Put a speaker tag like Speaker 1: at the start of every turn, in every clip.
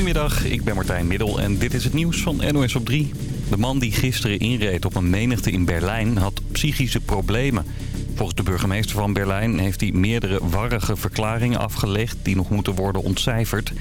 Speaker 1: Goedemiddag, ik ben Martijn Middel en dit is het nieuws van NOS op 3. De man die gisteren inreed op een menigte in Berlijn had psychische problemen. Volgens de burgemeester van Berlijn heeft hij meerdere warrige verklaringen afgelegd... die nog moeten worden ontcijferd.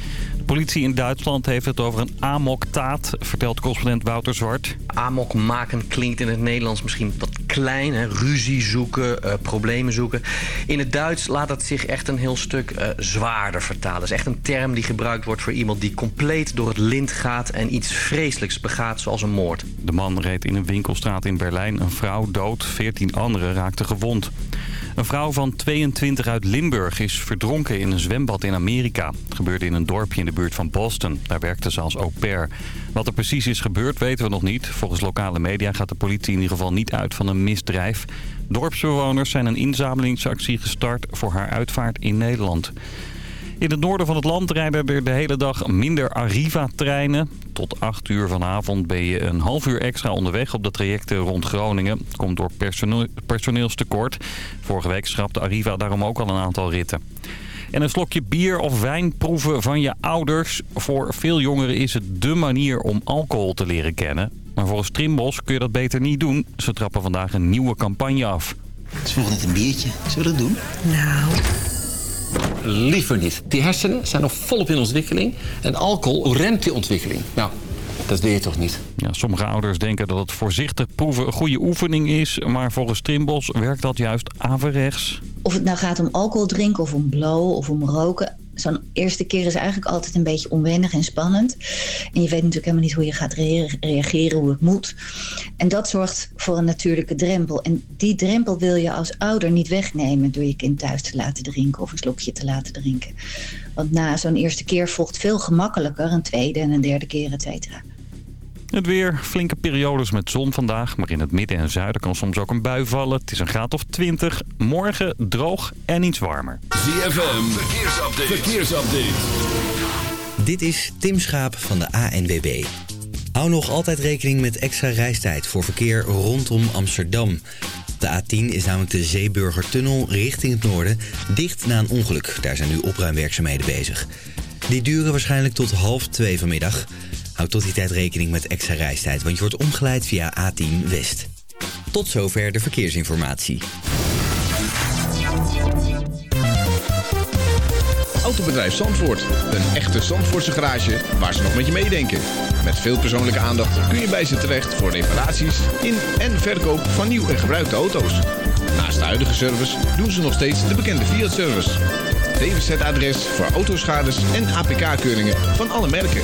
Speaker 1: De politie in Duitsland heeft het over een amoktaat, vertelt correspondent Wouter Zwart.
Speaker 2: Amok maken klinkt in het Nederlands misschien wat klein. Hè? Ruzie zoeken, uh, problemen zoeken. In het Duits laat het zich echt een heel stuk uh, zwaarder vertalen. Het is echt een term die gebruikt wordt voor iemand die compleet door het lint gaat... en iets vreselijks begaat, zoals een moord.
Speaker 1: De man reed in een winkelstraat in Berlijn een vrouw dood. Veertien anderen raakten gewond. Een vrouw van 22 uit Limburg is verdronken in een zwembad in Amerika. Gebeurde in een dorpje in de buurt van Boston. Daar werkte ze als au pair. Wat er precies is gebeurd weten we nog niet. Volgens lokale media gaat de politie in ieder geval niet uit van een misdrijf. Dorpsbewoners zijn een inzamelingsactie gestart voor haar uitvaart in Nederland. In het noorden van het land rijden er de hele dag minder Arriva-treinen. Tot 8 uur vanavond ben je een half uur extra onderweg op de trajecten rond Groningen. Komt door personeel, personeelstekort. Vorige week schrapte Arriva daarom ook al een aantal ritten. En een slokje bier of wijn proeven van je ouders. Voor veel jongeren is het dé manier om alcohol te leren kennen. Maar volgens Trimbos kun je dat beter niet doen. Ze trappen vandaag een nieuwe campagne af.
Speaker 3: Het is nog net een biertje. Zullen we dat doen?
Speaker 4: Nou...
Speaker 5: Liever niet. Die hersenen zijn nog volop in ontwikkeling. En alcohol remt die ontwikkeling. Nou, dat weet je toch niet?
Speaker 1: Ja, sommige ouders denken dat het voorzichtig proeven een goede oefening is. Maar volgens Trimbos werkt dat juist averechts.
Speaker 4: Of het nou gaat om alcohol drinken of om blowen of om roken zo'n eerste keer is eigenlijk altijd een beetje onwennig en spannend. En je weet natuurlijk helemaal niet hoe je gaat reageren, hoe het moet. En dat zorgt voor een natuurlijke drempel. En die drempel wil je als ouder niet wegnemen door je kind thuis te laten drinken of een slokje te laten drinken. Want na zo'n eerste keer volgt veel gemakkelijker een tweede en een derde keer, et cetera.
Speaker 1: Het weer, flinke periodes met zon vandaag, maar in het midden en zuiden kan soms ook een bui vallen. Het is een graad of 20. Morgen droog en iets warmer.
Speaker 6: ZFM, verkeersupdate. verkeersupdate.
Speaker 7: Dit is Tim Schaap van de ANWB. Hou nog altijd rekening met extra reistijd voor verkeer rondom Amsterdam. De A10 is namelijk de Zeeburgertunnel richting het noorden dicht na een ongeluk. Daar zijn nu opruimwerkzaamheden bezig. Die duren waarschijnlijk tot half twee vanmiddag. Houd tot die tijd rekening met extra reistijd, want je wordt omgeleid via A10 West. Tot zover de verkeersinformatie.
Speaker 6: Autobedrijf Zandvoort. Een echte Zandvoortse garage waar ze nog met je meedenken. Met veel persoonlijke aandacht kun je bij ze terecht voor reparaties in en verkoop van nieuw en gebruikte auto's. Naast de huidige service doen ze nog steeds de bekende Fiat-service. DWZ-adres voor autoschades en APK-keuringen van alle merken.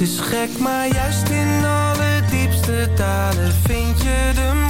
Speaker 8: Het is gek, maar juist in alle diepste talen vind je de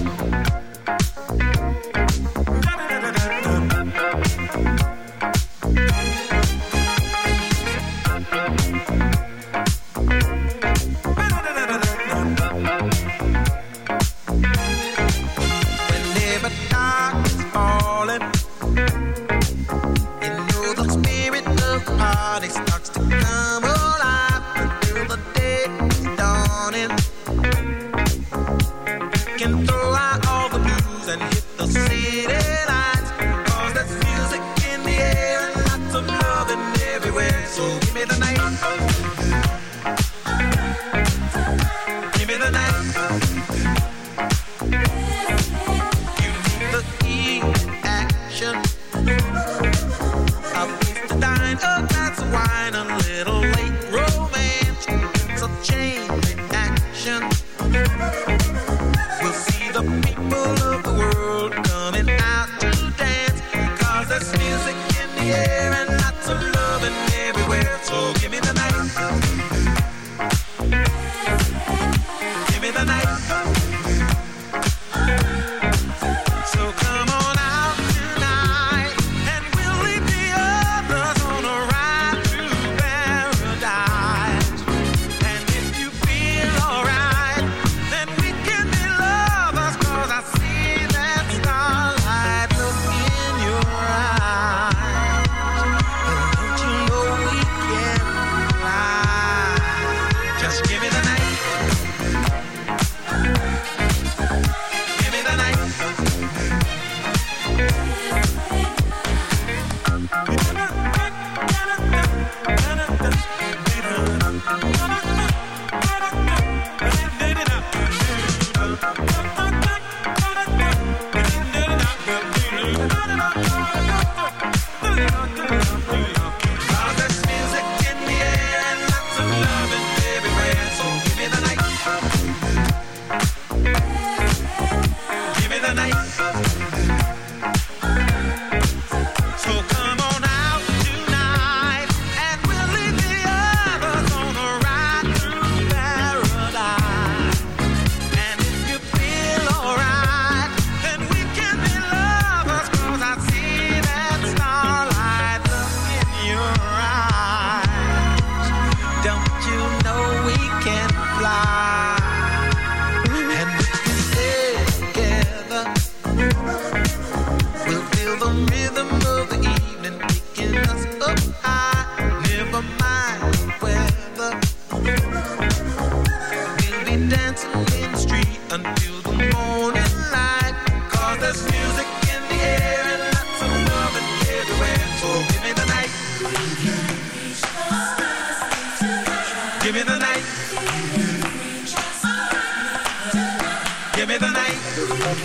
Speaker 8: Give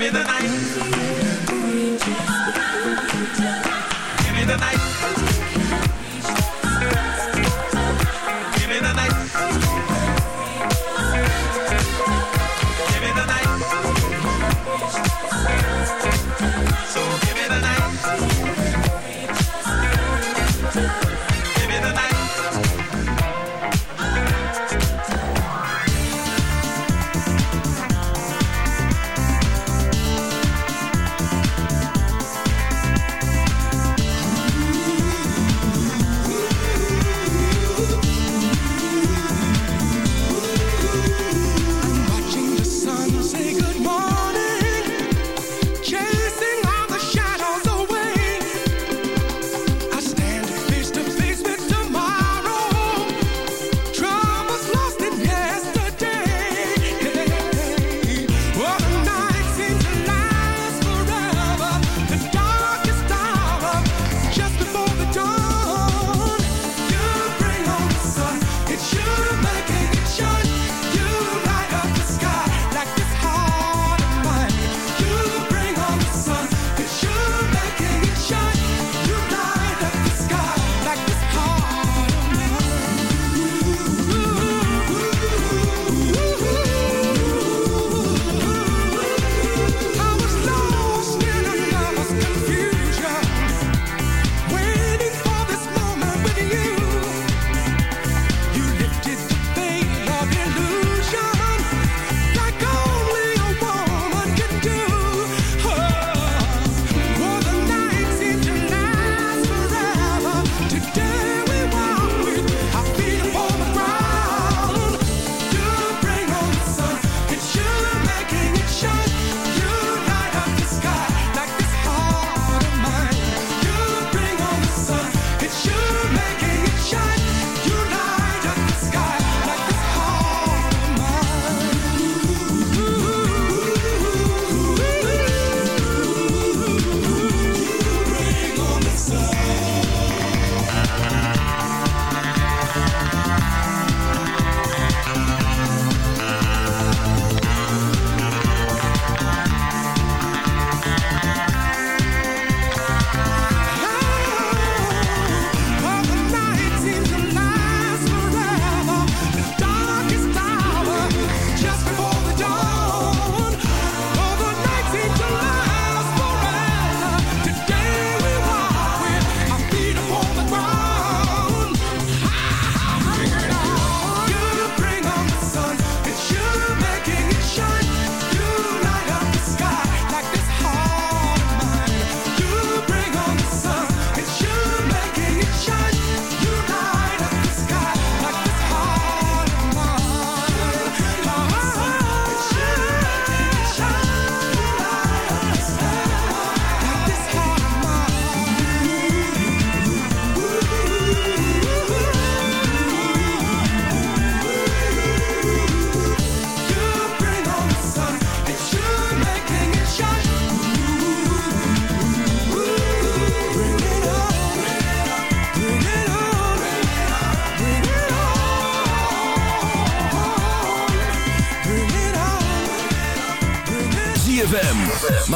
Speaker 8: me the night.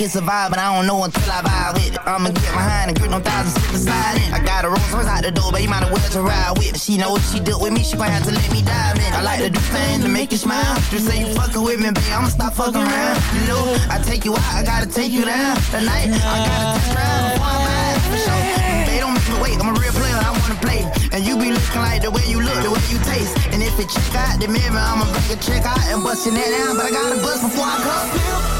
Speaker 8: it's a vibe, but I don't know until I vibe with it. I'ma get behind and grip them thighs and slip and slide in. I got a Rolls Royce out the door, but you might as well to ride with. She know she dealt with me, she gon' have to let me dive in. I like to do things to make you smile. Just say you fucking with me, babe, I'ma stop fucking around. You know, I take you out, I gotta take you down. Tonight, I gotta test drive before I ride. For sure. They don't make me wait, I'm a real player, I wanna play. And you be looking like the way you look, the way you taste. And if it check out the mirror, I'ma bring a check out and bust your that down. But I gotta bust before I come.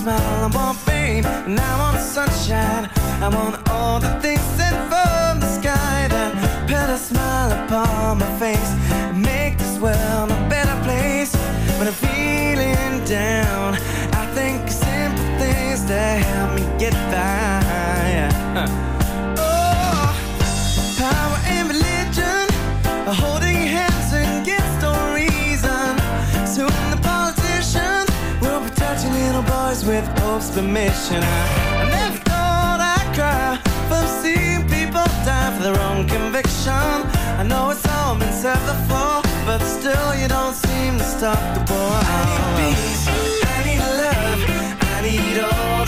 Speaker 9: smile, I want fame, and I want sunshine. I want all the things sent from the sky that put a smile upon my face and make this world a better place. When I'm feeling down, I think simple things that help me get by. Yeah. eyes with Pope's permission. I never thought I'd cry from seeing people die for their own conviction. I know it's all been said before, but still you don't seem to stop the war. I need peace, I need love, I need all.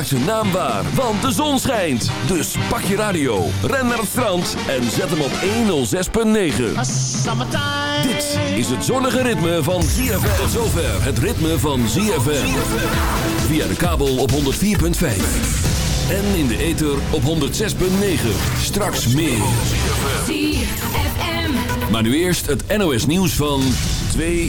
Speaker 10: Maakt zijn naam waar, want de zon schijnt. Dus pak je radio, ren naar het strand en zet hem op 106.9. Dit is het zonnige ritme van ZFM. Tot zover het ritme van ZFM. Via de kabel op 104.5. En in de ether op 106.9. Straks meer. Maar nu eerst het NOS nieuws van 2